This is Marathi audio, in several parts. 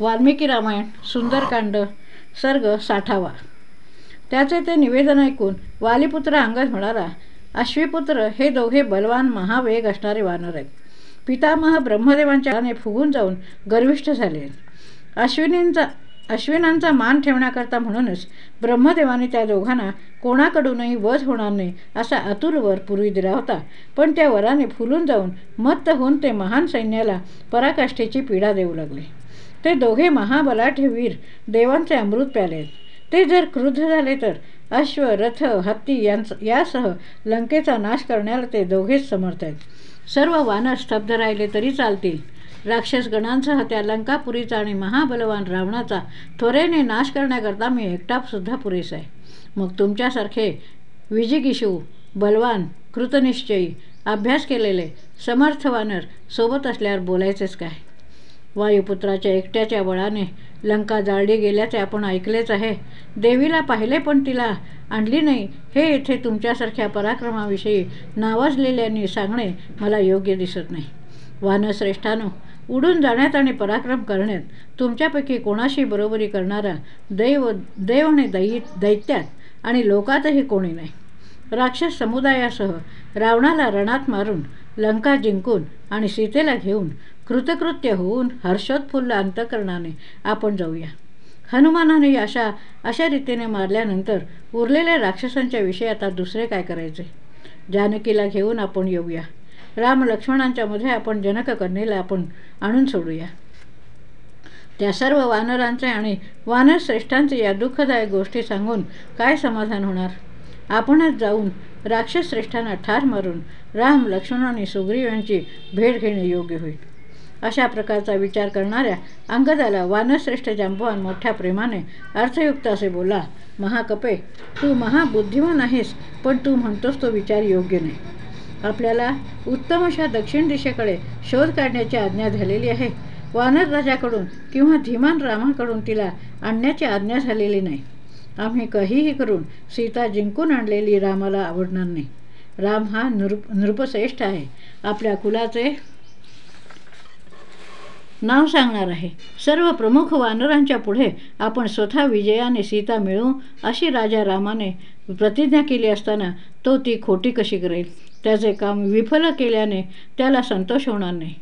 वाल्मिकी रामायण सुंदरकांड सर्ग साठावा. त्याचे ते निवेदन ऐकून वालीपुत्र अंगद म्हणाला अश्विपुत्र हे दोघे बलवान महावेग असणारे वानर आहेत. पितामह ब्रह्मदेवांच्या फुगून जाऊन गर्विष्ठ झाले आहेत. अश्विनींचा अश्विनांचा मान ठेवण्याकरता म्हणूनच ब्रह्मदेवाने त्या दोघांना कोणाकडूनही वध होणार नाही असा अतुल वर पूर्वी दिला होता. पण त्या वराने फुलून जाऊन मत्त होऊन ते महान सैन्याला पराकाष्ठेची पीडा देऊ लागले. ते दोघे महाबलाढ्य वीर देवांचे अमृत प्याले. ते जर क्रुद्ध झाले तर अश्व रथ हत्ती यांच यासह लंकेचा नाश करण्याला ते दोघेच समर्थ आहेत. सर्व वानर स्तब्ध राहिले तरी चालतील. राक्षसगणांसह त्या लंकापुरीचा आणि महाबलवान रावणाचा त्वरेने नाश करण्याकरता मी एकटापसुद्धा पुरेस आहे. मग तुमच्यासारखे विजिगिशू बलवान कृतनिश्चयी अभ्यास केलेले समर्थ वानर सोबत असल्यावर बोलायचेच काय? वायुपुत्राच्या एकट्याच्या बळाने लंका जाळली गेल्याचे आपण ऐकलेच आहे. देवीला पाहिले पण तिला आणली नाही. हे येथे तुमच्यासारख्या पराक्रमाविषयी नावाजलेल्यांनी सांगणे मला योग्य दिसत नाही. वानश्रेष्ठानो उडून जाण्यात आणि पराक्रम करण्यात. तुमच्यापैकी कोणाशी बरोबरी करणारा दैव देव आणि दै दैत्यात आणि लोकातही कोणी नाही. राक्षस समुदायासह रावणाला रणात मारून लंका जिंकून आणि सीतेला घेऊन कृतकृत्य होऊन हर्षोत्फुल्ल अंतकरणाने आपण जाऊया. हनुमानाने अशा अशा रीतीने मारल्यानंतर उरलेल्या राक्षसांच्या विषयी आता दुसरे काय करायचे? जानकीला घेऊन आपण येऊया. राम लक्ष्मणांच्या मध्ये आपण जनककन्येला आपण आणून सोडूया. त्या सर्व वानरांचे आणि वानरश्रेष्ठांचे या दुःखदायक गोष्टी सांगून काय समाधान होणार? आपणच जाऊन राक्षसश्रेष्ठांना ठार मारून राम लक्ष्मण आणि सुग्रीव यांची भेट घेणे योग्य होईल. अशा प्रकारचा विचार करणाऱ्या अंगदाला वानश्रेष्ठ जांबवान मोठ्या प्रेमाने अर्थयुक्त असे बोला महाकपे तू महाबुद्धिमान आहेस पण तू म्हणतोस तो विचार योग्य नाही. आपल्याला उत्तम अशा दक्षिण दिशेकडे शोध काढण्याची आज्ञा झालेली आहे. वानर राजाकडून किंवा धीमान रामाकडून तिला आणण्याची आज्ञा झालेली नाही. आम्ही काहीही करून सीता जिंकून आणलेली रामाला आवडणार नाही. राम हा नृप नृपश्रेष्ठ आहे. आपल्या कुलाचे नाव सांगणार आहे. सर्व प्रमुख वानरांच्या पुढे आपण स्वतः विजयाने सीता मिळवू अशी राजा रामाने प्रतिज्ञा केली असताना तो ती खोटी कशी करेल? त्याचे काम विफल केल्याने त्याला संतोष होणार नाही.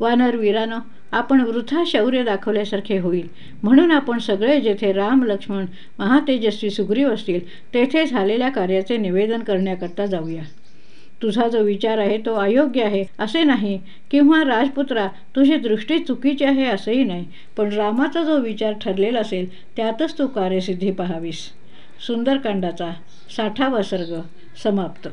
वानरवीरानं आपण वृथा शौर्य दाखवल्यासारखे होईल. म्हणून आपण सगळे जेथे राम लक्ष्मण महातेजस्वी सुग्रीव असतील तेथे झालेल्या कार्याचे निवेदन करण्याकरता जाऊया. तुझा जो विचार आहे तो अयोग्य आहे असे नाही किंवा राजपुत्रा तुझी दृष्टी चुकीची आहे असंही नाही. पण रामाचा जो विचार ठरलेला असेल त्यातच तू कार्यसिद्धी पाहावीस. सुंदरकांडाचा साठावा सर्ग समाप्त.